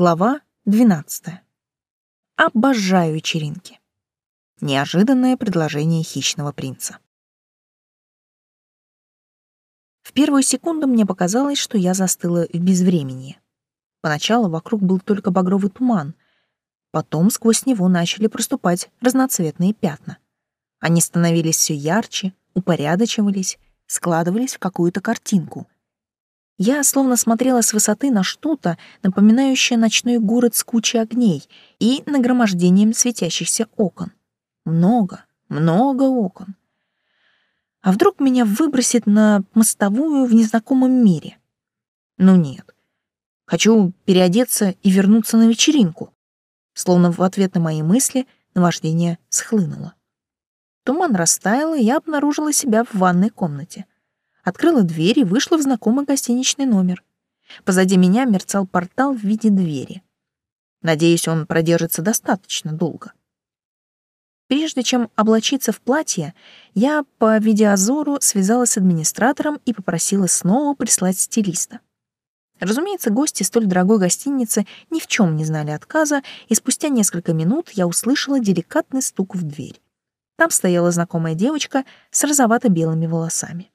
Глава 12. Обожаю вечеринки. Неожиданное предложение хищного принца. В первую секунду мне показалось, что я застыла в безвременье. Поначалу вокруг был только багровый туман, потом сквозь него начали проступать разноцветные пятна. Они становились все ярче, упорядочивались, складывались в какую-то картинку — я словно смотрела с высоты на что-то, напоминающее ночной город с кучей огней и нагромождением светящихся окон. Много, много окон. А вдруг меня выбросит на мостовую в незнакомом мире? Ну нет. Хочу переодеться и вернуться на вечеринку. Словно в ответ на мои мысли наваждение схлынуло. Туман растаял, и я обнаружила себя в ванной комнате — открыла дверь и вышла в знакомый гостиничный номер. Позади меня мерцал портал в виде двери. Надеюсь, он продержится достаточно долго. Прежде чем облачиться в платье, я по видеозору связалась с администратором и попросила снова прислать стилиста. Разумеется, гости столь дорогой гостиницы ни в чем не знали отказа, и спустя несколько минут я услышала деликатный стук в дверь. Там стояла знакомая девочка с розовато-белыми волосами.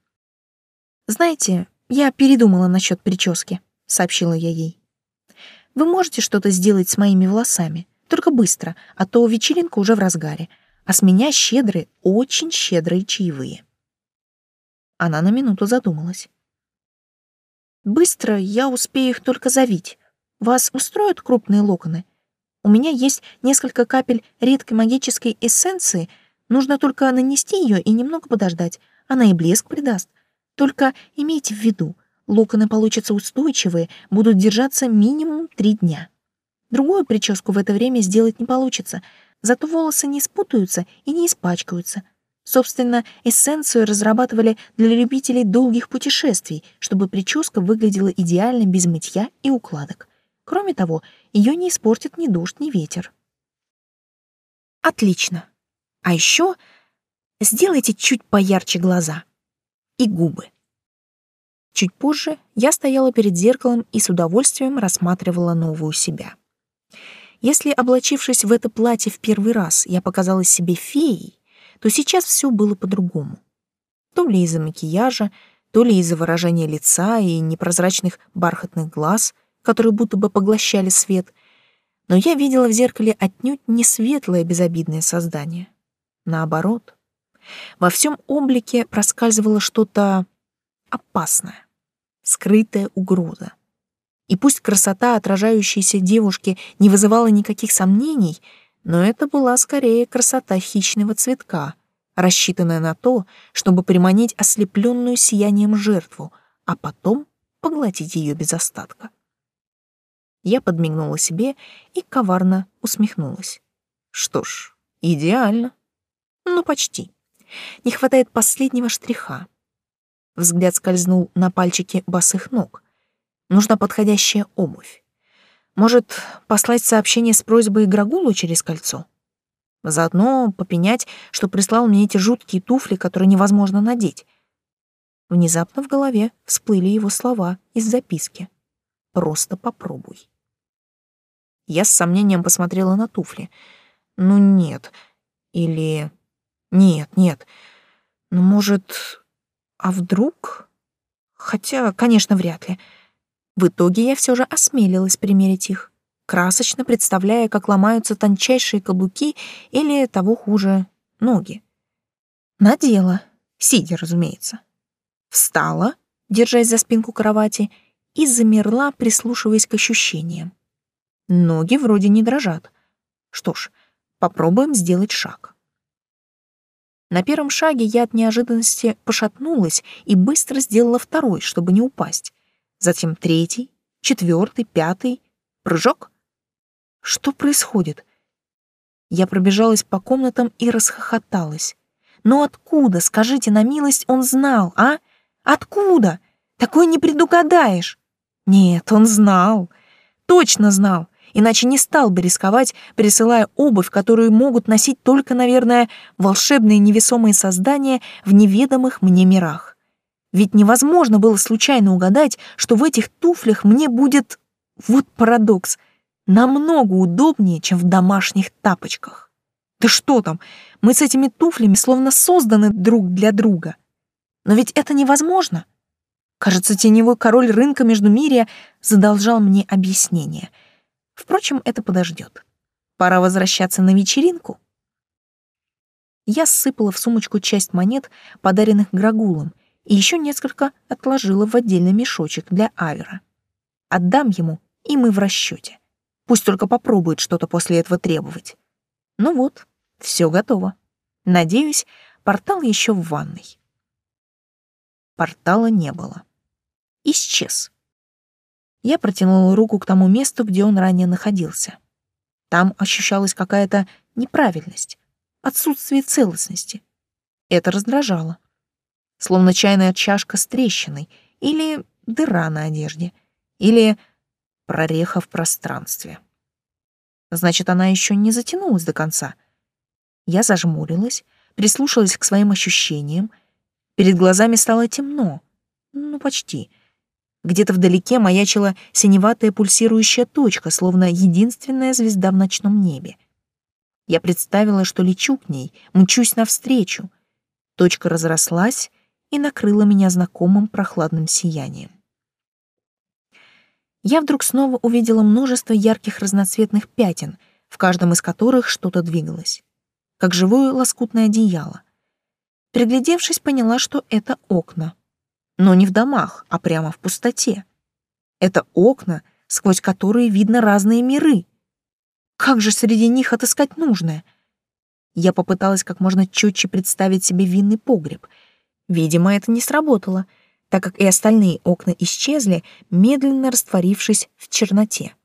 «Знаете, я передумала насчет прически», — сообщила я ей. «Вы можете что-то сделать с моими волосами? Только быстро, а то вечеринка уже в разгаре, а с меня щедрые, очень щедрые чаевые». Она на минуту задумалась. «Быстро я успею их только завить. Вас устроят крупные локоны? У меня есть несколько капель редкой магической эссенции, нужно только нанести ее и немного подождать. Она и блеск придаст. Только имейте в виду, локоны получатся устойчивые, будут держаться минимум три дня. Другую прическу в это время сделать не получится, зато волосы не спутаются и не испачкаются. Собственно, эссенцию разрабатывали для любителей долгих путешествий, чтобы прическа выглядела идеально без мытья и укладок. Кроме того, ее не испортит ни дождь, ни ветер. Отлично. А еще сделайте чуть поярче глаза и губы. Чуть позже я стояла перед зеркалом и с удовольствием рассматривала новую себя. Если, облачившись в это платье в первый раз, я показалась себе феей, то сейчас все было по-другому. То ли из-за макияжа, то ли из-за выражения лица и непрозрачных бархатных глаз, которые будто бы поглощали свет, но я видела в зеркале отнюдь не светлое безобидное создание. Наоборот, во всем облике проскальзывало что-то опасное, скрытая угроза. И пусть красота отражающейся девушки не вызывала никаких сомнений, но это была скорее красота хищного цветка, рассчитанная на то, чтобы приманить ослепленную сиянием жертву, а потом поглотить ее без остатка. Я подмигнула себе и коварно усмехнулась. Что ж, идеально. Ну, почти. Не хватает последнего штриха. Взгляд скользнул на пальчики босых ног. Нужна подходящая обувь. Может, послать сообщение с просьбой Грагулу через кольцо? Заодно попенять, что прислал мне эти жуткие туфли, которые невозможно надеть. Внезапно в голове всплыли его слова из записки. «Просто попробуй». Я с сомнением посмотрела на туфли. Ну нет. Или нет, нет. Ну, может, а вдруг? Хотя, конечно, вряд ли. В итоге я все же осмелилась примерить их, красочно представляя, как ломаются тончайшие каблуки или, того хуже, ноги. Надела, сидя, разумеется. Встала, держась за спинку кровати, и замерла, прислушиваясь к ощущениям. Ноги вроде не дрожат. Что ж, попробуем сделать шаг. На первом шаге я от неожиданности пошатнулась и быстро сделала второй, чтобы не упасть. Затем третий, четвертый, пятый. Прыжок? Что происходит? Я пробежалась по комнатам и расхохоталась. Но откуда, скажите на милость, он знал, а? Откуда? Такое не предугадаешь. Нет, он знал. Точно знал иначе не стал бы рисковать, присылая обувь, которую могут носить только, наверное, волшебные невесомые создания в неведомых мне мирах. Ведь невозможно было случайно угадать, что в этих туфлях мне будет... Вот парадокс. намного удобнее, чем в домашних тапочках. Да что там, мы с этими туфлями словно созданы друг для друга. Но ведь это невозможно. Кажется, теневой король рынка Междумирия задолжал мне объяснение. Впрочем, это подождет. Пора возвращаться на вечеринку. Я сыпала в сумочку часть монет, подаренных Грагулом, и еще несколько отложила в отдельный мешочек для Авера. Отдам ему, и мы в расчете. Пусть только попробует что-то после этого требовать. Ну вот, все готово. Надеюсь, портал еще в ванной. Портала не было. Исчез. Я протянула руку к тому месту, где он ранее находился. Там ощущалась какая-то неправильность, отсутствие целостности. Это раздражало. Словно чайная чашка с трещиной или дыра на одежде, или прореха в пространстве. Значит, она еще не затянулась до конца. Я зажмурилась, прислушалась к своим ощущениям. Перед глазами стало темно. Ну, почти. Где-то вдалеке маячила синеватая пульсирующая точка, словно единственная звезда в ночном небе. Я представила, что лечу к ней, мчусь навстречу. Точка разрослась и накрыла меня знакомым прохладным сиянием. Я вдруг снова увидела множество ярких разноцветных пятен, в каждом из которых что-то двигалось, как живое лоскутное одеяло. Приглядевшись, поняла, что это окна. Но не в домах, а прямо в пустоте. Это окна, сквозь которые видно разные миры — как же среди них отыскать нужное? Я попыталась как можно четче представить себе винный погреб. Видимо, это не сработало, так как и остальные окна исчезли, медленно растворившись в черноте.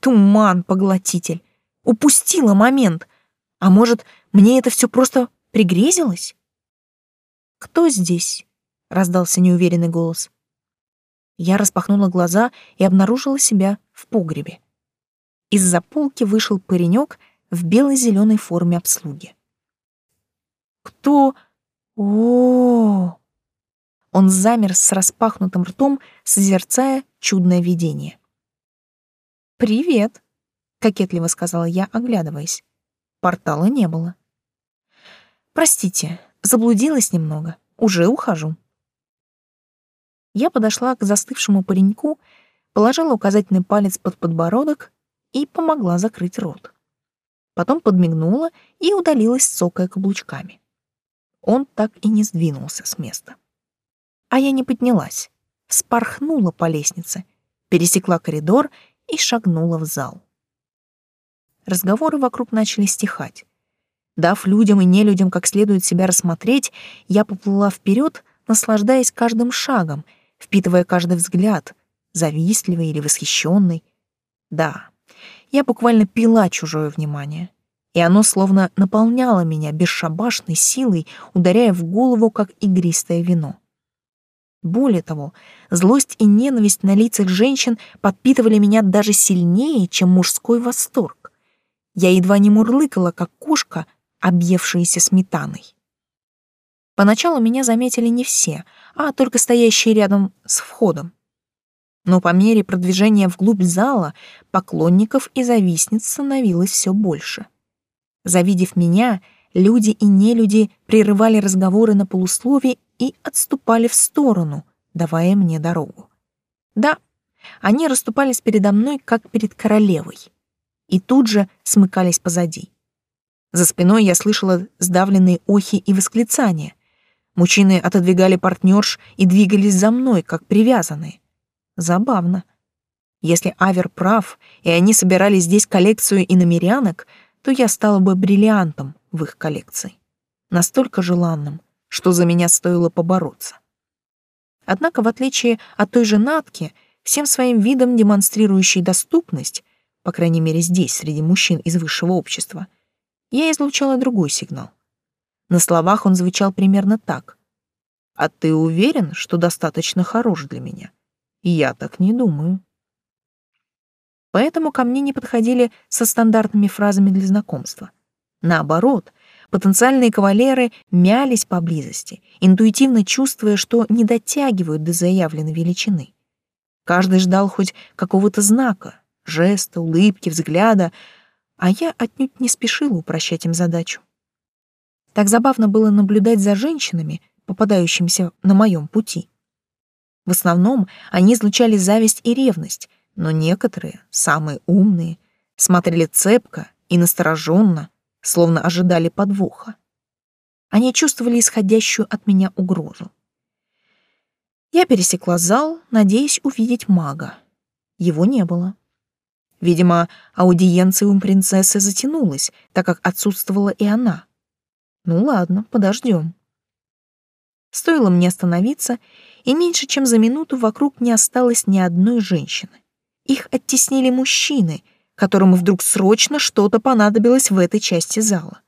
Туман-поглотитель! Упустила момент! А может, мне это все просто пригрезилось? «Кто здесь?» — раздался неуверенный голос. Я распахнула глаза и обнаружила себя в погребе. Из-за полки вышел паренек в бело-зеленой форме обслуги. «Кто? о, Он замер с распахнутым ртом, созерцая чудное видение. «Привет», — кокетливо сказала я, оглядываясь. Портала не было. «Простите, заблудилась немного. Уже ухожу». Я подошла к застывшему пареньку, положила указательный палец под подбородок и помогла закрыть рот. Потом подмигнула и удалилась, цокая каблучками. Он так и не сдвинулся с места. А я не поднялась, вспорхнула по лестнице, пересекла коридор и шагнула в зал. Разговоры вокруг начали стихать. Дав людям и нелюдям как следует себя рассмотреть, я поплыла вперед, наслаждаясь каждым шагом, впитывая каждый взгляд, завистливый или восхищенный. Да, я буквально пила чужое внимание, и оно словно наполняло меня бесшабашной силой, ударяя в голову, как игристое вино. Более того, злость и ненависть на лицах женщин подпитывали меня даже сильнее, чем мужской восторг. Я едва не мурлыкала, как кошка, объевшаяся сметаной. Поначалу меня заметили не все, а только стоящие рядом с входом. Но по мере продвижения вглубь зала поклонников и завистниц становилось все больше. Завидев меня, люди и нелюди прерывали разговоры на полуслове и отступали в сторону, давая мне дорогу. Да, они расступались передо мной, как перед королевой, и тут же смыкались позади. За спиной я слышала сдавленные охи и восклицания. Мужчины отодвигали партнерш и двигались за мной, как привязанные. Забавно. Если Авер прав, и они собирали здесь коллекцию иномерянок, то я стала бы бриллиантом в их коллекции. Настолько желанным, что за меня стоило побороться. Однако, в отличие от той же Натки, всем своим видом демонстрирующей доступность, по крайней мере здесь, среди мужчин из высшего общества, я излучала другой сигнал. На словах он звучал примерно так. «А ты уверен, что достаточно хорош для меня?» Я так не думаю. Поэтому ко мне не подходили со стандартными фразами для знакомства. Наоборот, потенциальные кавалеры мялись поблизости, интуитивно чувствуя, что не дотягивают до заявленной величины. Каждый ждал хоть какого-то знака, жеста, улыбки, взгляда, а я отнюдь не спешила упрощать им задачу. Так забавно было наблюдать за женщинами, попадающимися на моем пути. В основном они излучали зависть и ревность, но некоторые, самые умные, смотрели цепко и настороженно, словно ожидали подвоха. Они чувствовали исходящую от меня угрозу. Я пересекла зал, надеясь увидеть мага. Его не было. Видимо, аудиенция у принцессы затянулась, так как отсутствовала и она. Ну ладно, подождем. Стоило мне остановиться, и меньше чем за минуту вокруг не осталось ни одной женщины. Их оттеснили мужчины, которым вдруг срочно что-то понадобилось в этой части зала.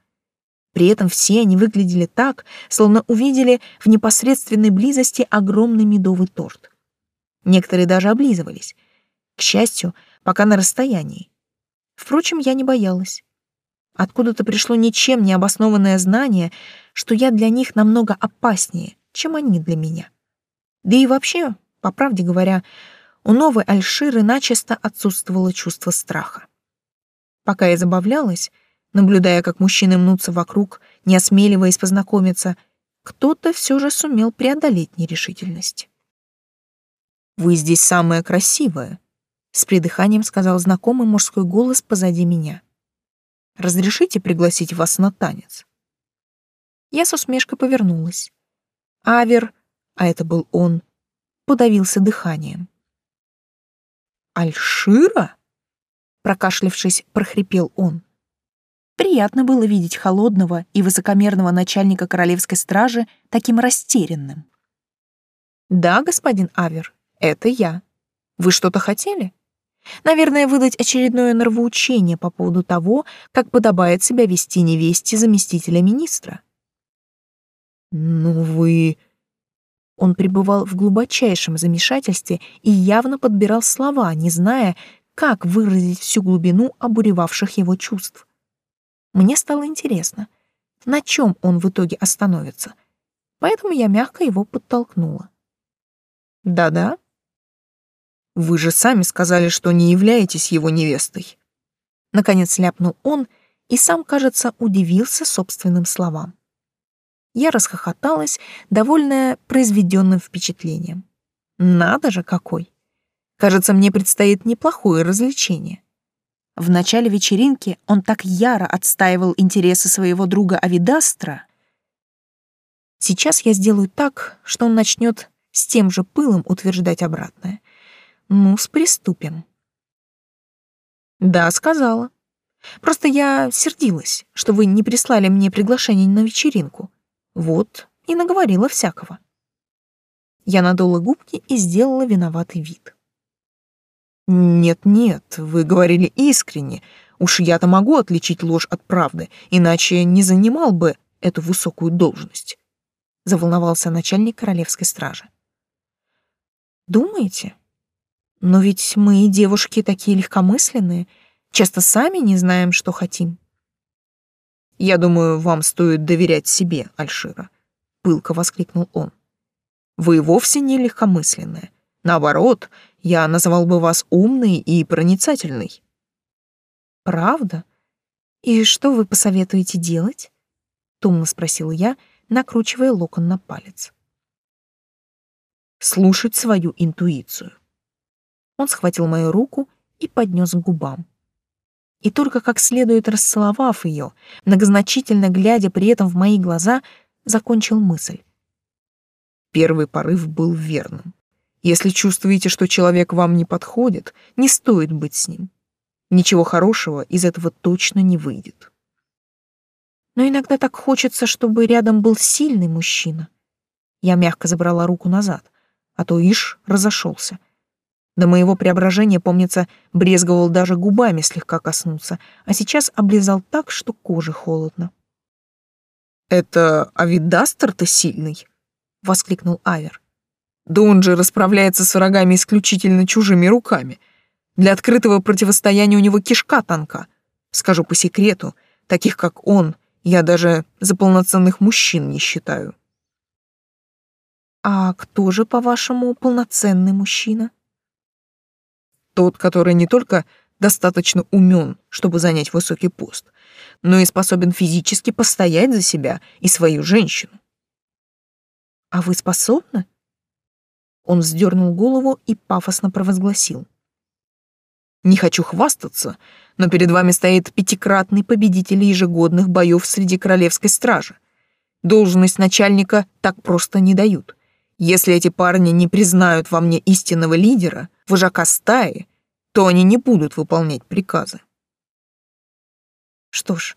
При этом все они выглядели так, словно увидели в непосредственной близости огромный медовый торт. Некоторые даже облизывались. К счастью, пока на расстоянии. Впрочем, я не боялась. Откуда-то пришло ничем не обоснованное знание, что я для них намного опаснее, чем они для меня. Да и вообще, по правде говоря, у новой Альширы начисто отсутствовало чувство страха. Пока я забавлялась, наблюдая, как мужчины мнутся вокруг, не осмеливаясь познакомиться, кто-то все же сумел преодолеть нерешительность. «Вы здесь самая красивая», — с придыханием сказал знакомый мужской голос позади меня. «Разрешите пригласить вас на танец?» Я с усмешкой повернулась. Авер, а это был он, подавился дыханием. «Альшира?» Прокашлявшись, прохрипел он. Приятно было видеть холодного и высокомерного начальника королевской стражи таким растерянным. «Да, господин Авер, это я. Вы что-то хотели?» Наверное, выдать очередное нравоучение по поводу того, как подобает себя вести невесте заместителя министра. «Ну вы...» Он пребывал в глубочайшем замешательстве и явно подбирал слова, не зная, как выразить всю глубину обуревавших его чувств. Мне стало интересно, на чем он в итоге остановится, поэтому я мягко его подтолкнула. «Да-да. Вы же сами сказали, что не являетесь его невестой». Наконец ляпнул он и сам, кажется, удивился собственным словам. Я расхохоталась, довольная произведенным впечатлением. Надо же какой! Кажется, мне предстоит неплохое развлечение. В начале вечеринки он так яро отстаивал интересы своего друга Авидастра. Сейчас я сделаю так, что он начнет с тем же пылом утверждать обратное. Ну, приступим. Да, сказала. Просто я сердилась, что вы не прислали мне приглашение на вечеринку. Вот, и наговорила всякого. Я надула губки и сделала виноватый вид. «Нет-нет, вы говорили искренне. Уж я-то могу отличить ложь от правды, иначе не занимал бы эту высокую должность», — заволновался начальник королевской стражи. «Думаете? Но ведь мы, девушки, такие легкомысленные, часто сами не знаем, что хотим». «Я думаю, вам стоит доверять себе, Альшира», — пылко воскликнул он. «Вы вовсе не легкомысленная. Наоборот, я называл бы вас умной и проницательной». «Правда? И что вы посоветуете делать?» — томно спросила я, накручивая локон на палец. «Слушать свою интуицию». Он схватил мою руку и поднес к губам и только как следует расцеловав ее, многозначительно глядя при этом в мои глаза, закончил мысль. Первый порыв был верным. Если чувствуете, что человек вам не подходит, не стоит быть с ним. Ничего хорошего из этого точно не выйдет. Но иногда так хочется, чтобы рядом был сильный мужчина. Я мягко забрала руку назад, а то Иш разошелся — до моего преображения, помнится, брезговал даже губами слегка коснуться, а сейчас облизал так, что коже холодно. «Это Авидастер-то сильный?» — воскликнул Авер. «Да он же расправляется с врагами исключительно чужими руками. Для открытого противостояния у него кишка тонка. Скажу по секрету, таких как он, я даже за полноценных мужчин не считаю». «А кто же, по-вашему, полноценный мужчина?» Тот, который не только достаточно умен, чтобы занять высокий пост, но и способен физически постоять за себя и свою женщину. А вы способны? Он вздернул голову и пафосно провозгласил. Не хочу хвастаться, но перед вами стоит пятикратный победитель ежегодных боев среди королевской стражи. Должность начальника так просто не дают. Если эти парни не признают во мне истинного лидера, вожака стаи, то они не будут выполнять приказы. Что ж,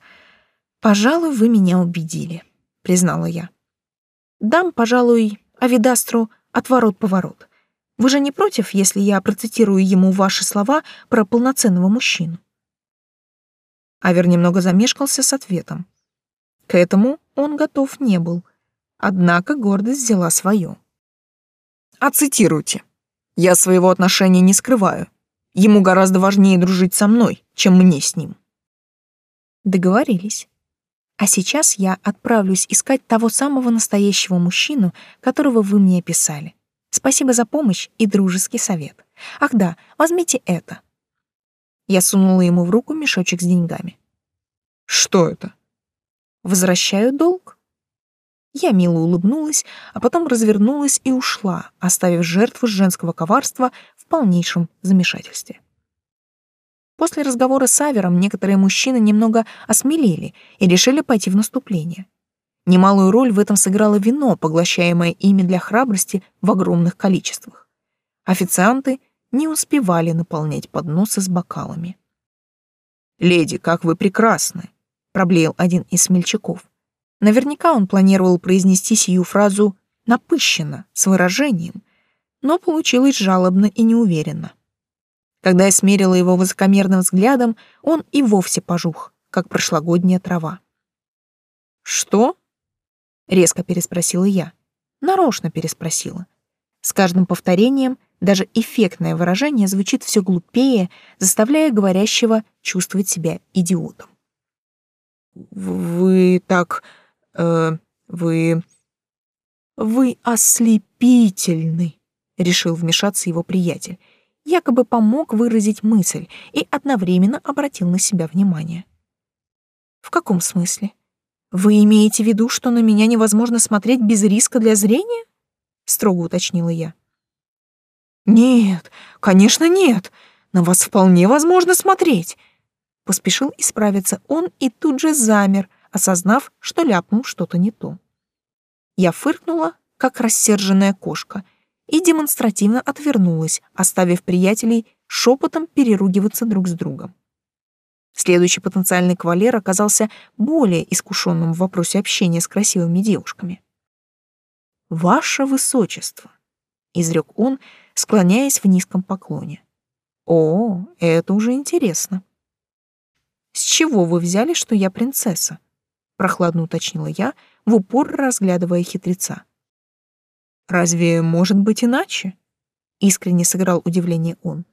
пожалуй, вы меня убедили, признала я. Дам, пожалуй, Авидастру отворот-поворот. Вы же не против, если я процитирую ему ваши слова про полноценного мужчину? Авер немного замешкался с ответом. К этому он готов не был. Однако гордость взяла свое. «А цитируйте. Я своего отношения не скрываю. Ему гораздо важнее дружить со мной, чем мне с ним». Договорились. А сейчас я отправлюсь искать того самого настоящего мужчину, которого вы мне описали. Спасибо за помощь и дружеский совет. Ах да, возьмите это. Я сунула ему в руку мешочек с деньгами. Что это? Возвращаю долг. Я мило улыбнулась, а потом развернулась и ушла, оставив жертву женского коварства в полнейшем замешательстве. После разговора с Авером некоторые мужчины немного осмелели и решили пойти в наступление. Немалую роль в этом сыграло вино, поглощаемое ими для храбрости в огромных количествах. Официанты не успевали наполнять подносы с бокалами. «Леди, как вы прекрасны!» — проблеял один из смельчаков. Наверняка он планировал произнести сию фразу напыщенно, с выражением, но получилось жалобно и неуверенно. Когда я смерила его высокомерным взглядом, он и вовсе пожух, как прошлогодняя трава. «Что?» резко переспросила я. Нарочно переспросила. С каждым повторением даже эффектное выражение звучит все глупее, заставляя говорящего чувствовать себя идиотом. Вы так э вы вы ослепительны, решил вмешаться его приятель. Якобы помог выразить мысль и одновременно обратил на себя внимание. В каком смысле? Вы имеете в виду, что на меня невозможно смотреть без риска для зрения? строго уточнила я. Нет, конечно, нет. На вас вполне возможно смотреть. Поспешил исправиться он и тут же замер, осознав, что ляпнул что-то не то. Я фыркнула, как рассерженная кошка, и демонстративно отвернулась, оставив приятелей шепотом переругиваться друг с другом. Следующий потенциальный кавалер оказался более искушенным в вопросе общения с красивыми девушками. «Ваше высочество», — изрек он, склоняясь в низком поклоне. «О, это уже интересно». «С чего вы взяли, что я принцесса?» — прохладно уточнила я, в упор разглядывая хитреца. «Разве может быть иначе?» — искренне сыграл удивление он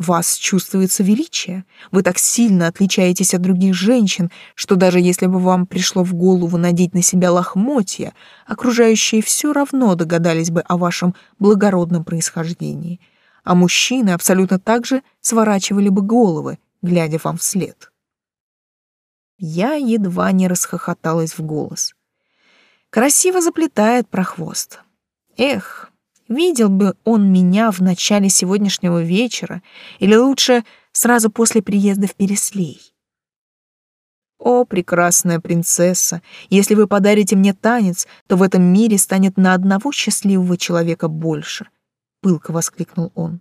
вас чувствуется величие. Вы так сильно отличаетесь от других женщин, что даже если бы вам пришло в голову надеть на себя лохмотья, окружающие все равно догадались бы о вашем благородном происхождении. А мужчины абсолютно так же сворачивали бы головы, глядя вам вслед. Я едва не расхохоталась в голос. Красиво заплетает прохвост. Эх, Видел бы он меня в начале сегодняшнего вечера или лучше сразу после приезда в Переслей. О, прекрасная принцесса, если вы подарите мне танец, то в этом мире станет на одного счастливого человека больше, пылко воскликнул он.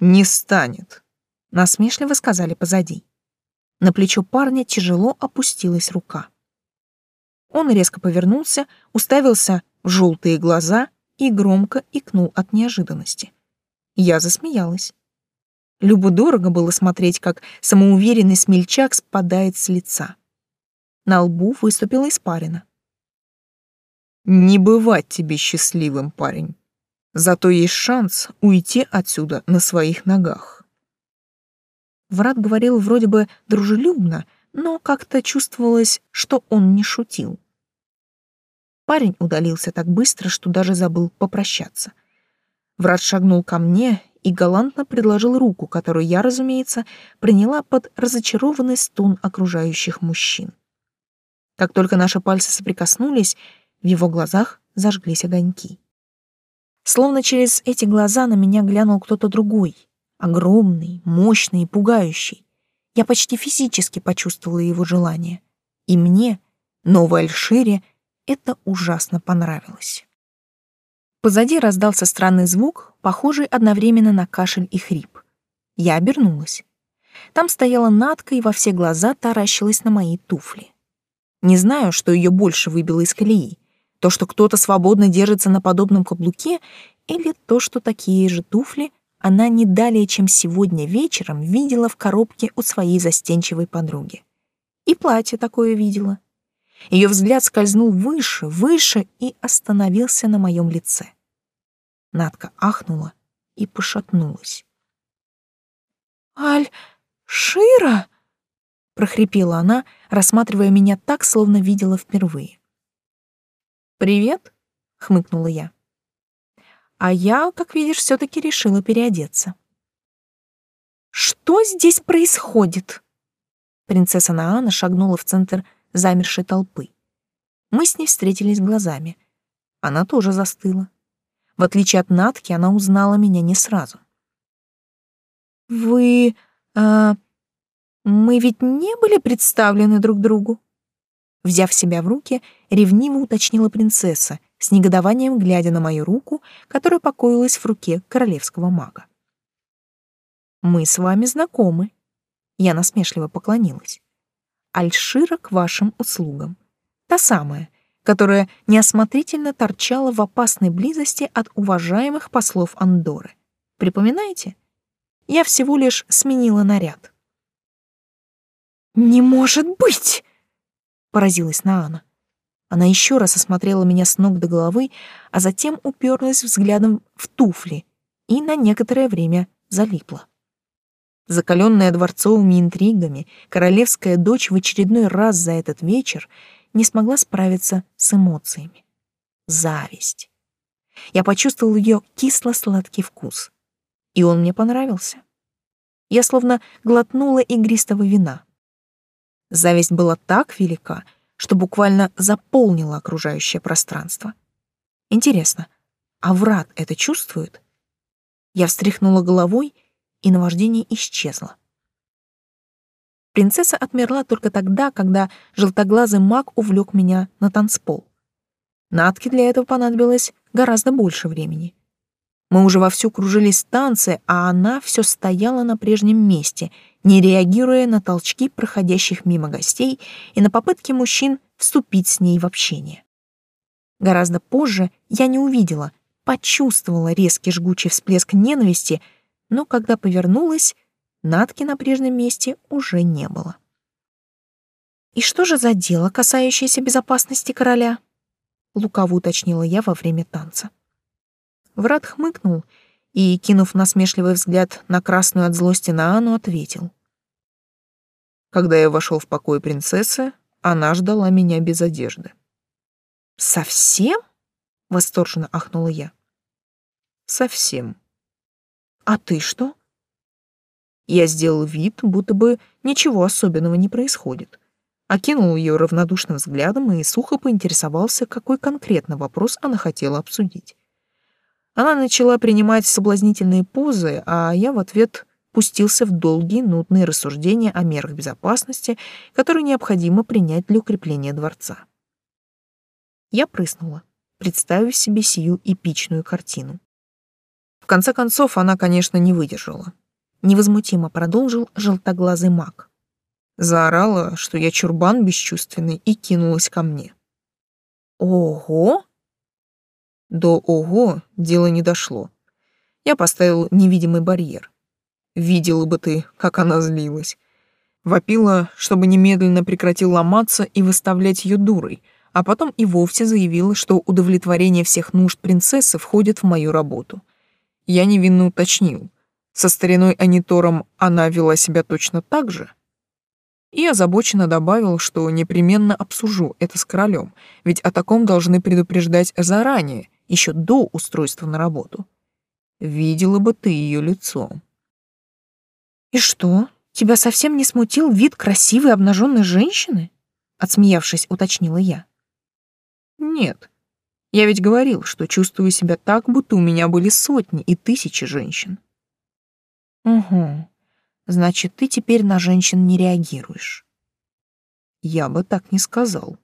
Не станет, насмешливо сказали позади. На плечо парня тяжело опустилась рука. Он резко повернулся, уставился в желтые глаза и громко икнул от неожиданности. Я засмеялась. Любу дорого было смотреть, как самоуверенный смельчак спадает с лица. На лбу выступила испарина. «Не бывать тебе счастливым, парень. Зато есть шанс уйти отсюда на своих ногах». Врат говорил вроде бы дружелюбно, но как-то чувствовалось, что он не шутил. Парень удалился так быстро, что даже забыл попрощаться. Врат шагнул ко мне и галантно предложил руку, которую я, разумеется, приняла под разочарованный стон окружающих мужчин. Как только наши пальцы соприкоснулись, в его глазах зажглись огоньки. Словно через эти глаза на меня глянул кто-то другой, огромный, мощный и пугающий. Я почти физически почувствовала его желание. И мне, новой Альшире, это ужасно понравилось. Позади раздался странный звук, похожий одновременно на кашель и хрип. Я обернулась. Там стояла Надка и во все глаза таращилась на мои туфли. Не знаю, что ее больше выбило из колеи. То, что кто-то свободно держится на подобном каблуке, или то, что такие же туфли она не далее, чем сегодня вечером видела в коробке у своей застенчивой подруги. И платье такое видела. Ее взгляд скользнул выше, выше и остановился на моем лице. Надка ахнула и пошатнулась. «Аль, Шира!» — прохрипела она, рассматривая меня так, словно видела впервые. «Привет», — хмыкнула я. А я, как видишь, все таки решила переодеться. «Что здесь происходит?» Принцесса Наана шагнула в центр замершей толпы. Мы с ней встретились глазами. Она тоже застыла. В отличие от Натки, она узнала меня не сразу. «Вы... А, мы ведь не были представлены друг другу?» Взяв себя в руки, ревниво уточнила принцесса, с негодованием глядя на мою руку, которая покоилась в руке королевского мага. «Мы с вами знакомы», — я насмешливо поклонилась. «Альшира к вашим услугам. Та самая, которая неосмотрительно торчала в опасной близости от уважаемых послов Андоры. Припоминаете? Я всего лишь сменила наряд». «Не может быть!» поразилась Наана. Она еще раз осмотрела меня с ног до головы, а затем уперлась взглядом в туфли и на некоторое время залипла. Закаленная дворцовыми интригами, королевская дочь в очередной раз за этот вечер не смогла справиться с эмоциями. Зависть. Я почувствовал ее кисло-сладкий вкус. И он мне понравился. Я словно глотнула игристого вина — Зависть была так велика, что буквально заполнила окружающее пространство. Интересно, а врат это чувствует? Я встряхнула головой, и наваждение исчезло. Принцесса отмерла только тогда, когда желтоглазый маг увлек меня на танцпол. Натке для этого понадобилось гораздо больше времени. Мы уже вовсю в танце, а она все стояла на прежнем месте, не реагируя на толчки проходящих мимо гостей и на попытки мужчин вступить с ней в общение. Гораздо позже я не увидела, почувствовала резкий жгучий всплеск ненависти, но когда повернулась, Натки на прежнем месте уже не было. «И что же за дело, касающееся безопасности короля?» — лукаво уточнила я во время танца. Врат хмыкнул и, кинув насмешливый взгляд на красную от злости Наану, ответил. Когда я вошел в покой принцессы, она ждала меня без одежды. «Совсем?» — восторженно ахнула я. «Совсем». «А ты что?» Я сделал вид, будто бы ничего особенного не происходит. Окинул ее равнодушным взглядом и сухо поинтересовался, какой конкретно вопрос она хотела обсудить. Она начала принимать соблазнительные позы, а я в ответ пустился в долгие нудные рассуждения о мерах безопасности, которые необходимо принять для укрепления дворца. Я прыснула, представив себе сию эпичную картину. В конце концов, она, конечно, не выдержала. Невозмутимо продолжил желтоглазый маг. Заорала, что я чурбан бесчувственный, и кинулась ко мне. «Ого!» До «ого» дело не дошло. Я поставил невидимый барьер. Видела бы ты, как она злилась. Вопила, чтобы немедленно прекратил ломаться и выставлять ее дурой, а потом и вовсе заявила, что удовлетворение всех нужд принцессы входит в мою работу. Я невинно уточнил. Со стариной Анитором она вела себя точно так же? И озабоченно добавил, что непременно обсужу это с королем, ведь о таком должны предупреждать заранее, еще до устройства на работу. Видела бы ты ее лицо. И что, тебя совсем не смутил вид красивой обнаженной женщины? Отсмеявшись, уточнила я. Нет. Я ведь говорил, что чувствую себя так, будто у меня были сотни и тысячи женщин. Угу. Значит, ты теперь на женщин не реагируешь. Я бы так не сказал.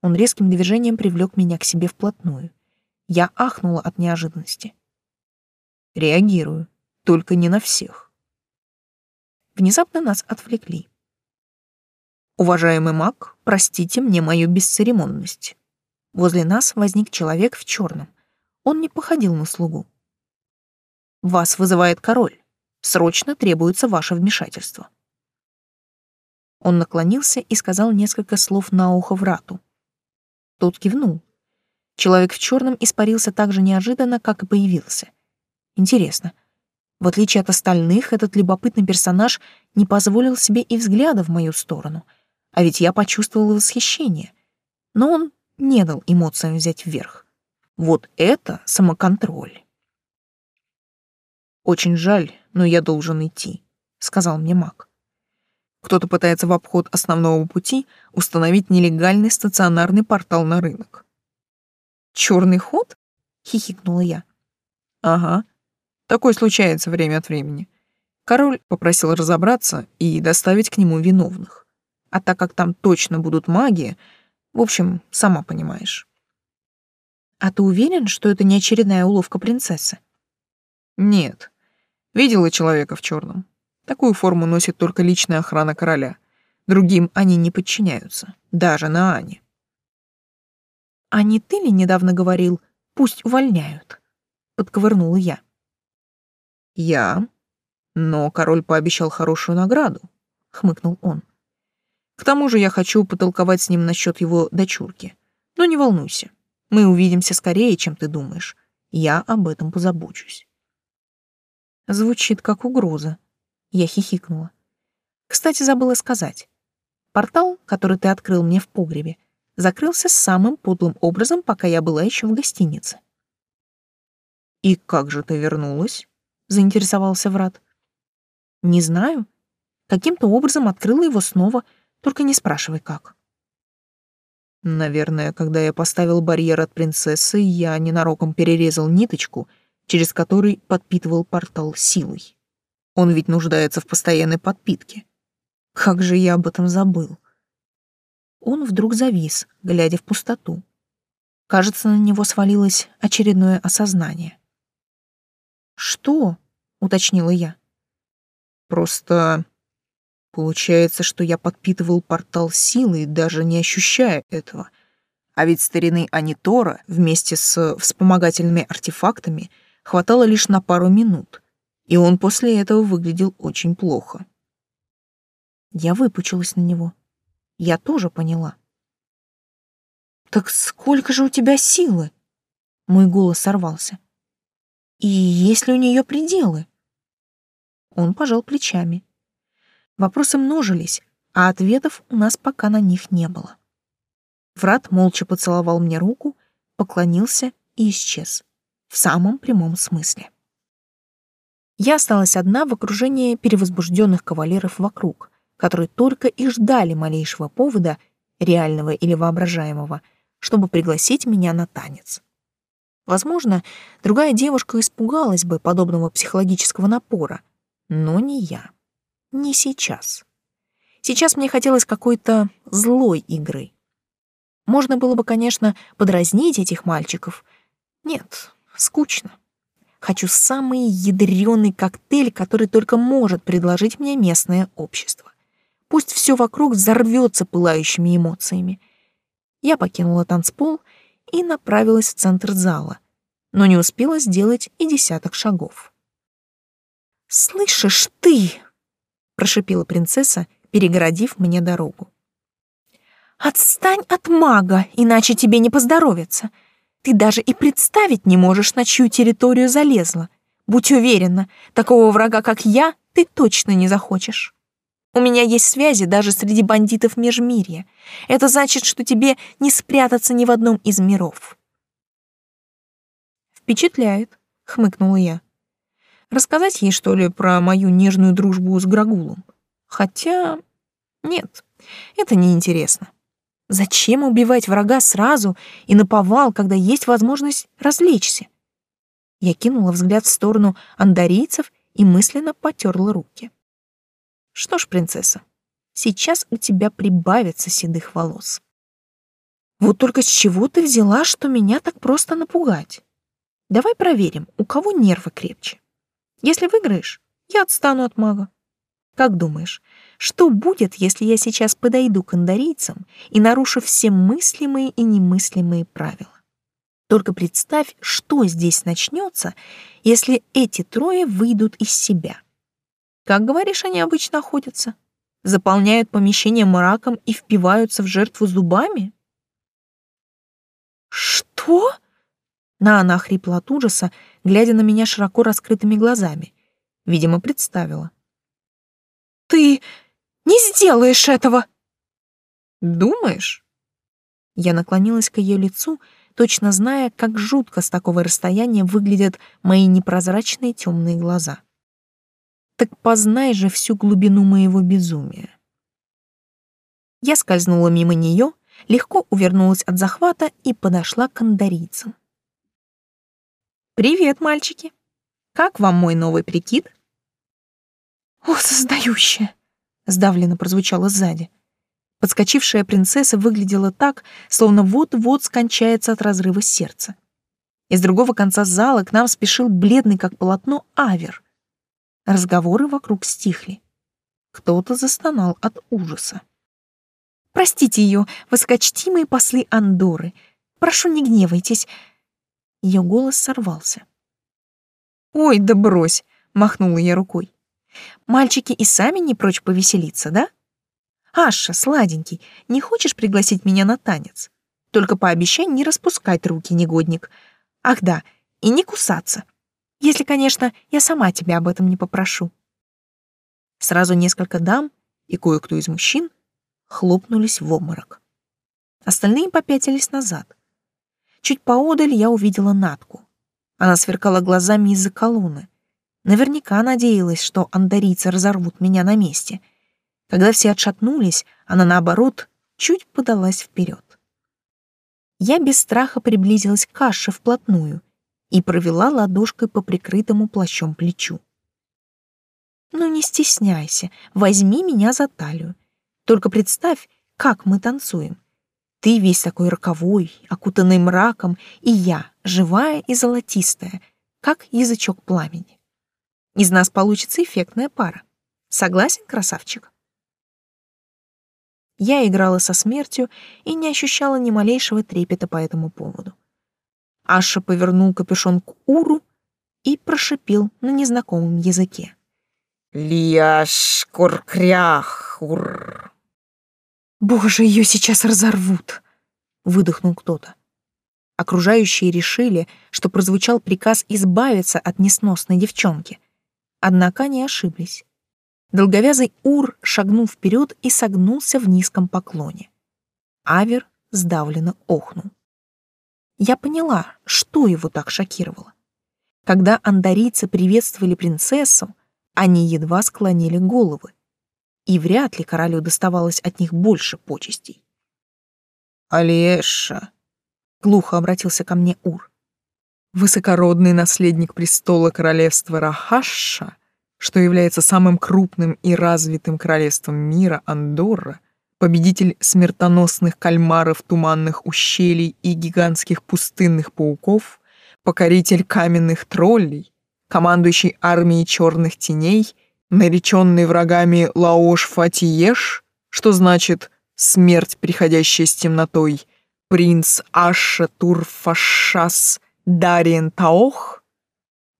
Он резким движением привлек меня к себе вплотную. Я ахнула от неожиданности. Реагирую, только не на всех. Внезапно нас отвлекли. Уважаемый маг, простите мне мою бесцеремонность. Возле нас возник человек в черном. Он не походил на слугу. Вас вызывает король. Срочно требуется ваше вмешательство. Он наклонился и сказал несколько слов на ухо врату. Тот кивнул. Человек в черном испарился так же неожиданно, как и появился. Интересно, в отличие от остальных, этот любопытный персонаж не позволил себе и взгляда в мою сторону, а ведь я почувствовала восхищение. Но он не дал эмоциям взять вверх. Вот это самоконтроль. «Очень жаль, но я должен идти», — сказал мне маг. Кто-то пытается в обход основного пути установить нелегальный стационарный портал на рынок. Черный ход? хихикнула я. Ага. Такое случается время от времени. Король попросил разобраться и доставить к нему виновных. А так как там точно будут маги, в общем, сама понимаешь. А ты уверен, что это не очередная уловка принцессы? Нет. Видела человека в черном. Такую форму носит только личная охрана короля. Другим они не подчиняются, даже на Ане. «А не ты ли недавно говорил, пусть увольняют?» — подковырнула я. «Я? Но король пообещал хорошую награду», — хмыкнул он. «К тому же я хочу потолковать с ним насчет его дочурки. Но не волнуйся, мы увидимся скорее, чем ты думаешь. Я об этом позабочусь». Звучит как угроза. Я хихикнула. Кстати, забыла сказать. Портал, который ты открыл мне в погребе, закрылся самым подлым образом, пока я была еще в гостинице. «И как же ты вернулась?» — заинтересовался Врат. «Не знаю. Каким-то образом открыла его снова, только не спрашивай, как». Наверное, когда я поставил барьер от принцессы, я ненароком перерезал ниточку, через который подпитывал портал силой. Он ведь нуждается в постоянной подпитке. Как же я об этом забыл. Он вдруг завис, глядя в пустоту. Кажется, на него свалилось очередное осознание. «Что?» — уточнила я. «Просто получается, что я подпитывал портал силой, даже не ощущая этого. А ведь старины Анитора вместе с вспомогательными артефактами хватало лишь на пару минут, и он после этого выглядел очень плохо». Я выпучилась на него. Я тоже поняла. «Так сколько же у тебя силы?» Мой голос сорвался. «И есть ли у нее пределы?» Он пожал плечами. Вопросы множились, а ответов у нас пока на них не было. Врат молча поцеловал мне руку, поклонился и исчез. В самом прямом смысле. Я осталась одна в окружении перевозбужденных кавалеров вокруг, которые только и ждали малейшего повода, реального или воображаемого, чтобы пригласить меня на танец. Возможно, другая девушка испугалась бы подобного психологического напора, но не я. Не сейчас. Сейчас мне хотелось какой-то злой игры. Можно было бы, конечно, подразнить этих мальчиков. Нет, скучно. Хочу самый ядреный коктейль, который только может предложить мне местное общество. Пусть все вокруг взорвется пылающими эмоциями. Я покинула танцпол и направилась в центр зала, но не успела сделать и десяток шагов. «Слышишь ты!» — прошипела принцесса, перегородив мне дорогу. «Отстань от мага, иначе тебе не поздоровится. Ты даже и представить не можешь, на чью территорию залезла. Будь уверена, такого врага, как я, ты точно не захочешь». У меня есть связи даже среди бандитов Межмирья. Это значит, что тебе не спрятаться ни в одном из миров. Впечатляет, хмыкнула я. Рассказать ей, что ли, про мою нежную дружбу с Грагулом? Хотя... Нет, это неинтересно. Зачем убивать врага сразу и наповал, когда есть возможность развлечься? Я кинула взгляд в сторону андарийцев и мысленно потерла руки. Что ж, принцесса, сейчас у тебя прибавится седых волос. Вот только с чего ты взяла, что меня так просто напугать? Давай проверим, у кого нервы крепче. Если выиграешь, я отстану от мага. Как думаешь, что будет, если я сейчас подойду к андарийцам и нарушу все мыслимые и немыслимые правила? Только представь, что здесь начнется, если эти трое выйдут из себя. Как говоришь, они обычно охотятся? Заполняют помещение мраком и впиваются в жертву зубами? Что? На она хрипла от ужаса, глядя на меня широко раскрытыми глазами. Видимо, представила. «Ты не сделаешь этого!» «Думаешь?» Я наклонилась к ее лицу, точно зная, как жутко с такого расстояния выглядят мои непрозрачные темные глаза. Так познай же всю глубину моего безумия. Я скользнула мимо нее, легко увернулась от захвата и подошла к андарийцам. «Привет, мальчики! Как вам мой новый прикид?» «О, создающая!» — сдавленно прозвучало сзади. Подскочившая принцесса выглядела так, словно вот-вот скончается от разрыва сердца. Из другого конца зала к нам спешил бледный, как полотно, Авер. Разговоры вокруг стихли. Кто-то застонал от ужаса. «Простите ее, высокочтимые послы Андоры. Прошу, не гневайтесь. Ее голос сорвался. «Ой, да брось!» — махнула я рукой. «Мальчики и сами не прочь повеселиться, да? Аша, сладенький, не хочешь пригласить меня на танец? Только пообещай не распускать руки, негодник. Ах да, и не кусаться. Если, конечно, я сама тебя об этом не попрошу». Сразу несколько дам и кое-кто из мужчин хлопнулись в обморок. Остальные попятились назад. Чуть поодаль я увидела Натку. Она сверкала глазами из-за колонны. Наверняка надеялась, что андарийцы разорвут меня на месте. Когда все отшатнулись, она, наоборот, чуть подалась вперед. Я без страха приблизилась к каше вплотную и провела ладошкой по прикрытому плащом плечу. «Ну не стесняйся, возьми меня за талию. Только представь, как мы танцуем. Ты весь такой роковой, окутанный мраком, и я, живая и золотистая, как язычок пламени. Из нас получится эффектная пара. Согласен, красавчик? Я играла со смертью и не ощущала ни малейшего трепета по этому поводу. Аша повернул капюшон к Уру и прошипел на незнакомом языке. «Лияш куркрях ур!» «Боже, ее сейчас разорвут!» — выдохнул кто-то. Окружающие решили, что прозвучал приказ избавиться от несносной девчонки. Однако они ошиблись. Долговязый Ур шагнул вперед и согнулся в низком поклоне. Авер сдавленно охнул. Я поняла, что его так шокировало. Когда андарийцы приветствовали принцессу, они едва склонили головы, и вряд ли королю доставалось от них больше почестей. «Алеша», — глухо обратился ко мне Ур, высокородный наследник престола королевства Рахаша, что является самым крупным и развитым королевством мира Андорра, победитель смертоносных кальмаров туманных ущелий и гигантских пустынных пауков, покоритель каменных троллей, командующий армией черных теней — нареченный врагами Лаош Фатиеш, что значит «смерть, приходящая с темнотой», принц Аша Турфашас Дариен Таох,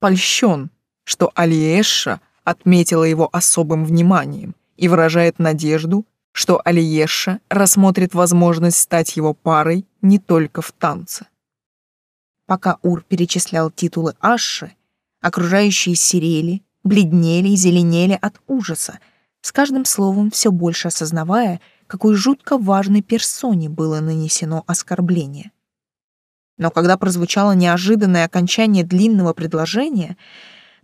польщен, что Алиеша отметила его особым вниманием и выражает надежду, что Алиеша рассмотрит возможность стать его парой не только в танце. Пока Ур перечислял титулы Аши, окружающие Сирели, бледнели и зеленели от ужаса, с каждым словом все больше осознавая, какой жутко важной персоне было нанесено оскорбление. Но когда прозвучало неожиданное окончание длинного предложения,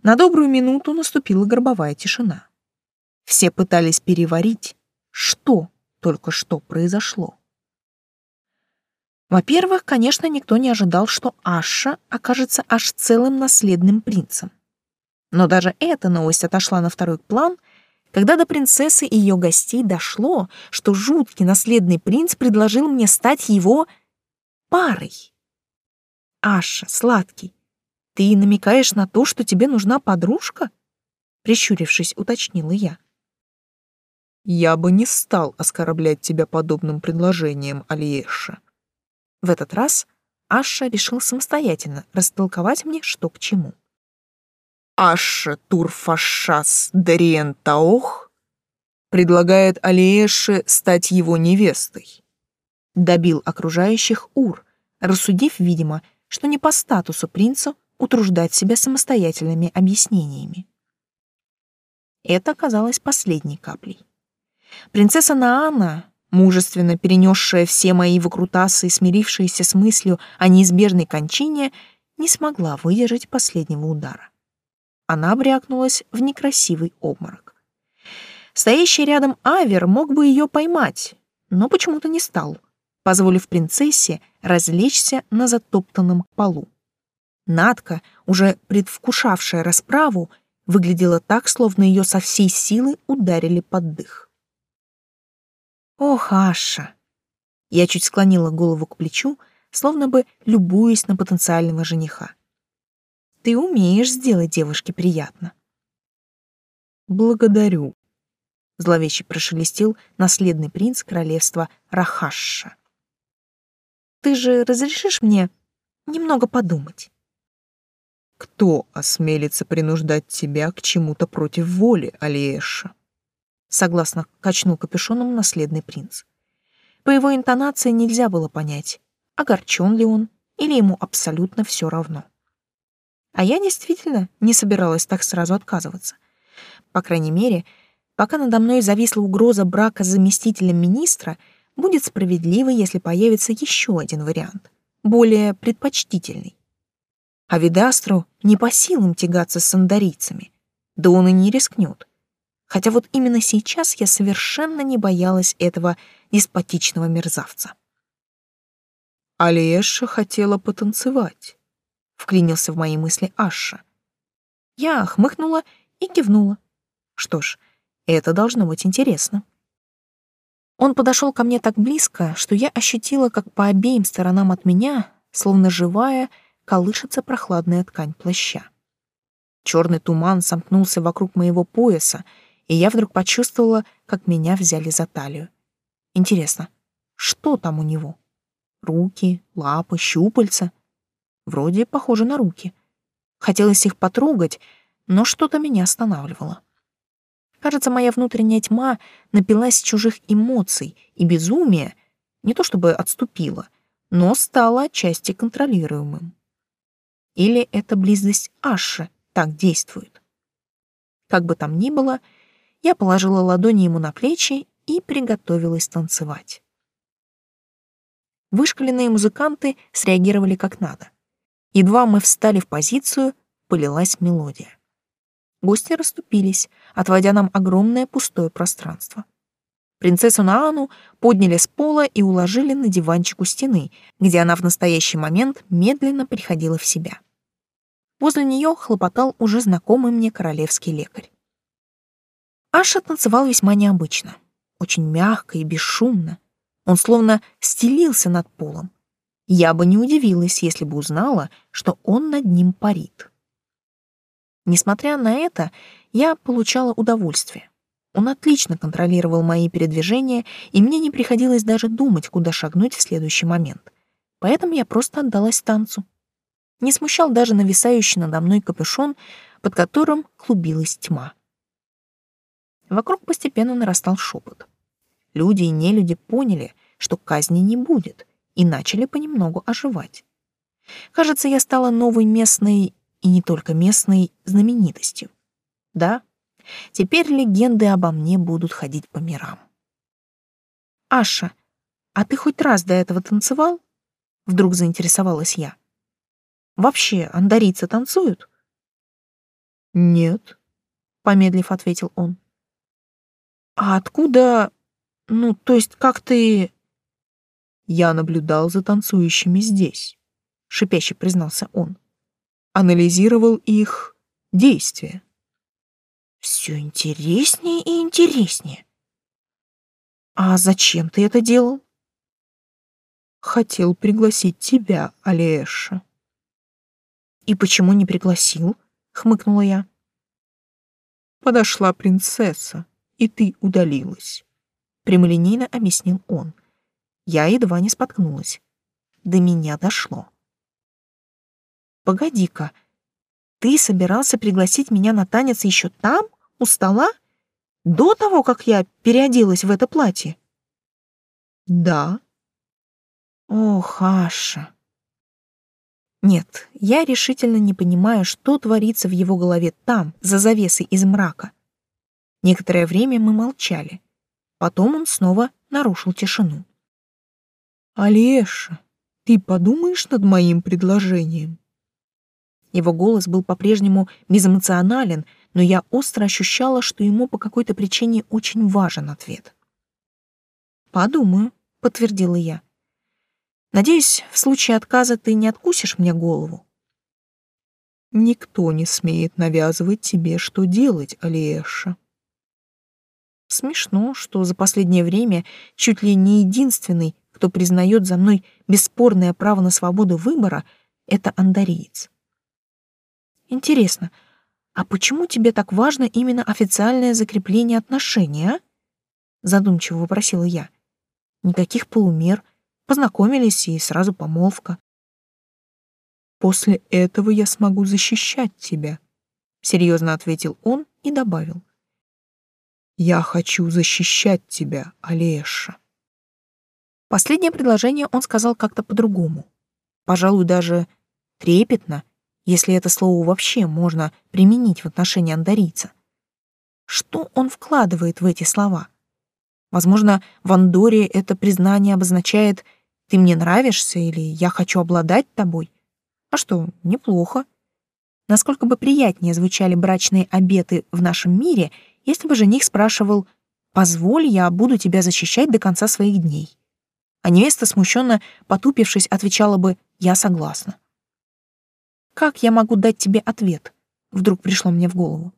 на добрую минуту наступила гробовая тишина. Все пытались переварить, что только что произошло. Во-первых, конечно, никто не ожидал, что Аша окажется аж целым наследным принцем. Но даже эта новость отошла на второй план, когда до принцессы и ее гостей дошло, что жуткий наследный принц предложил мне стать его парой. Аша, сладкий, ты намекаешь на то, что тебе нужна подружка? Прищурившись, уточнила я. Я бы не стал оскорблять тебя подобным предложением, Алиеша. В этот раз Аша решил самостоятельно растолковать мне, что к чему. Аша Турфашас Дариентаох предлагает Алиеше стать его невестой. Добил окружающих Ур, рассудив, видимо, что не по статусу принца утруждать себя самостоятельными объяснениями. Это оказалось последней каплей. Принцесса Наана, мужественно перенесшая все мои выкрутасы и смирившаяся с мыслью о неизбежной кончине, не смогла выдержать последнего удара. Она брякнулась в некрасивый обморок. Стоящий рядом Авер мог бы ее поймать, но почему-то не стал, позволив принцессе развлечься на затоптанном полу. Надка, уже предвкушавшая расправу, выглядела так, словно ее со всей силы ударили под дых. «Ох, Аша!» Я чуть склонила голову к плечу, словно бы любуясь на потенциального жениха. «Ты умеешь сделать девушке приятно». «Благодарю», — зловеще прошелестел наследный принц королевства Рахашша. «Ты же разрешишь мне немного подумать?» Кто осмелится принуждать тебя к чему-то против воли, Алиэша? Согласно качнул капюшоном наследный принц. По его интонации нельзя было понять, огорчен ли он или ему абсолютно все равно. А я действительно не собиралась так сразу отказываться. По крайней мере, пока надо мной зависла угроза брака с заместителем министра, будет справедливо, если появится еще один вариант, более предпочтительный. А Видастру не по силам тягаться с сандарийцами. Да он и не рискнет. Хотя вот именно сейчас я совершенно не боялась этого деспотичного мерзавца. Алиэша хотела потанцевать. Вклинился в мои мысли Аша. Я хмыкнула и кивнула. Что ж, это должно быть интересно. Он подошел ко мне так близко, что я ощутила, как по обеим сторонам от меня, словно живая, колышется прохладная ткань плаща. Черный туман сомкнулся вокруг моего пояса, и я вдруг почувствовала, как меня взяли за талию. Интересно, что там у него? Руки, лапы, щупальца? Вроде похоже на руки. Хотелось их потрогать, но что-то меня останавливало. Кажется, моя внутренняя тьма напилась чужих эмоций, и безумие не то чтобы отступило, но стало отчасти контролируемым. Или эта близость Аши так действует? Как бы там ни было, я положила ладони ему на плечи и приготовилась танцевать. Вышкаленные музыканты среагировали как надо. Едва мы встали в позицию, полилась мелодия. Гости расступились, отводя нам огромное пустое пространство. Принцессу Наану подняли с пола и уложили на диванчик у стены, где она в настоящий момент медленно приходила в себя. Возле нее хлопотал уже знакомый мне королевский лекарь. Аша танцевал весьма необычно, очень мягко и бесшумно. Он словно стелился над полом. Я бы не удивилась, если бы узнала, что он над ним парит. Несмотря на это, я получала удовольствие. Он отлично контролировал мои передвижения, и мне не приходилось даже думать, куда шагнуть в следующий момент. Поэтому я просто отдалась танцу. Не смущал даже нависающий надо мной капюшон, под которым клубилась тьма. Вокруг постепенно нарастал шепот. Люди и нелюди поняли, что казни не будет, и начали понемногу оживать. Кажется, я стала новой местной, и не только местной, знаменитостью. Да, теперь легенды обо мне будут ходить по мирам. «Аша, а ты хоть раз до этого танцевал?» Вдруг заинтересовалась я. Вообще, андарийцы танцуют? Нет, помедлив ответил он. А откуда... Ну, то есть как ты... Я наблюдал за танцующими здесь, шипяще признался он. Анализировал их действия. Все интереснее и интереснее. А зачем ты это делал? Хотел пригласить тебя, Алиэша. И почему не пригласил? Хмыкнула я. Подошла принцесса, и ты удалилась. Прямолинейно объяснил он. Я едва не споткнулась. До меня дошло. Погоди-ка, ты собирался пригласить меня на танец еще там? У стола? До того, как я переоделась в это платье? Да. Ох, Аша. Нет, я решительно не понимаю, что творится в его голове там, за завесой из мрака. Некоторое время мы молчали. Потом он снова нарушил тишину. «Алеша, ты подумаешь над моим предложением?» Его голос был по-прежнему безэмоционален, но я остро ощущала, что ему по какой-то причине очень важен ответ. «Подумаю», — подтвердила я. «Надеюсь, в случае отказа ты не откусишь мне голову». «Никто не смеет навязывать тебе, что делать, Алиэша». Смешно, что за последнее время чуть ли не единственный, кто признает за мной бесспорное право на свободу выбора, это андариец. Интересно, а почему тебе так важно именно официальное закрепление отношений, а? Задумчиво вопросила я. Никаких полумер, познакомились и сразу помолвка. После этого я смогу защищать тебя, серьезно ответил он и добавил. Я хочу защищать тебя, Олеша. Последнее предложение он сказал как-то по-другому. Пожалуй, даже трепетно если это слово вообще можно применить в отношении андарийца. Что он вкладывает в эти слова? Возможно, в Андоре это признание обозначает «ты мне нравишься» или «я хочу обладать тобой». А что, неплохо. Насколько бы приятнее звучали брачные обеты в нашем мире, если бы жених спрашивал «позволь, я буду тебя защищать до конца своих дней». А невеста, смущенно потупившись, отвечала бы «я согласна». Как я могу дать тебе ответ? Вдруг пришло мне в голову.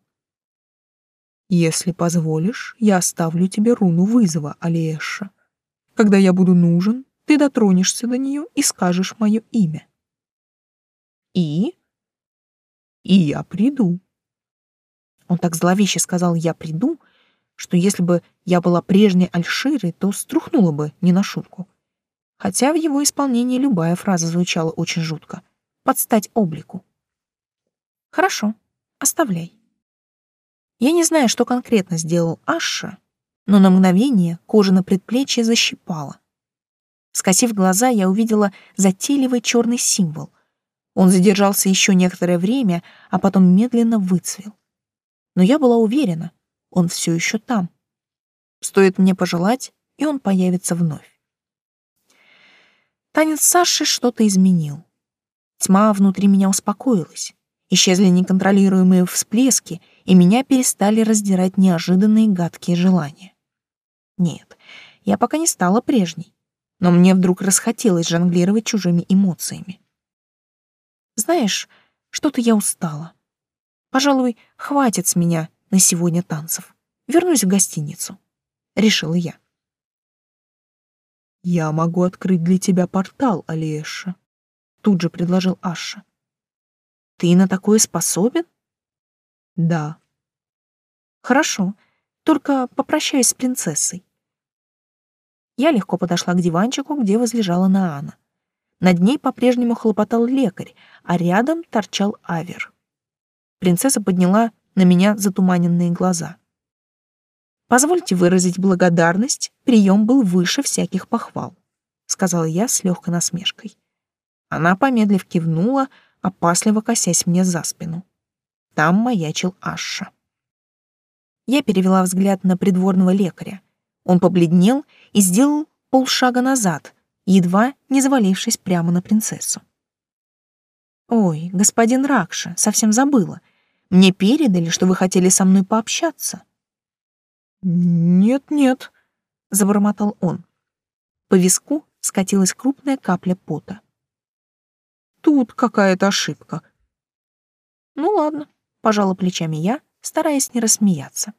Если позволишь, я оставлю тебе руну вызова, Алиэша. Когда я буду нужен, ты дотронешься до нее и скажешь мое имя. И? И я приду. Он так зловеще сказал «я приду», что если бы я была прежней Альширой, то струхнула бы не на шутку. Хотя в его исполнении любая фраза звучала очень жутко под стать облику. Хорошо, оставляй. Я не знаю, что конкретно сделал Аша, но на мгновение кожа на предплечье защипала. Скосив глаза, я увидела затейливый черный символ. Он задержался еще некоторое время, а потом медленно выцвел. Но я была уверена, он все еще там. Стоит мне пожелать, и он появится вновь. Танец Саши что-то изменил. Тьма внутри меня успокоилась. Исчезли неконтролируемые всплески, и меня перестали раздирать неожиданные гадкие желания. Нет, я пока не стала прежней, но мне вдруг расхотелось жонглировать чужими эмоциями. Знаешь, что-то я устала. Пожалуй, хватит с меня на сегодня танцев. Вернусь в гостиницу. Решила я. Я могу открыть для тебя портал, Алиэша тут же предложил Аша. Ты на такое способен? Да. Хорошо, только попрощаюсь с принцессой. Я легко подошла к диванчику, где возлежала Наана. Над ней по-прежнему хлопотал лекарь, а рядом торчал Авер. Принцесса подняла на меня затуманенные глаза. «Позвольте выразить благодарность, прием был выше всяких похвал», — сказала я с легкой насмешкой. Она, помедлив, кивнула, опасливо косясь мне за спину. Там маячил Аша. Я перевела взгляд на придворного лекаря. Он побледнел и сделал полшага назад, едва не завалившись прямо на принцессу. «Ой, господин Ракша, совсем забыла. Мне передали, что вы хотели со мной пообщаться». «Нет-нет», — забормотал он. По виску скатилась крупная капля пота. «Тут какая-то ошибка». «Ну ладно», — пожала плечами я, стараясь не рассмеяться.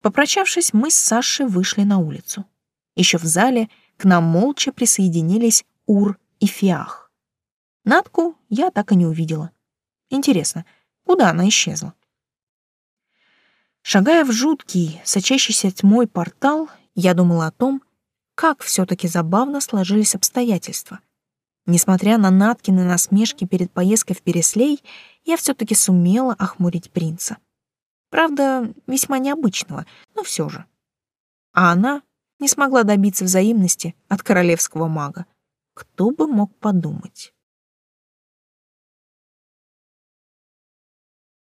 Попрощавшись, мы с Сашей вышли на улицу. Еще в зале к нам молча присоединились Ур и Фиах. Натку я так и не увидела. Интересно, куда она исчезла? Шагая в жуткий, сочащийся тьмой портал, я думала о том, как все-таки забавно сложились обстоятельства. Несмотря на Наткины насмешки перед поездкой в Переслей, я все-таки сумела охмурить принца. Правда, весьма необычного, но все же. А она не смогла добиться взаимности от королевского мага. Кто бы мог подумать?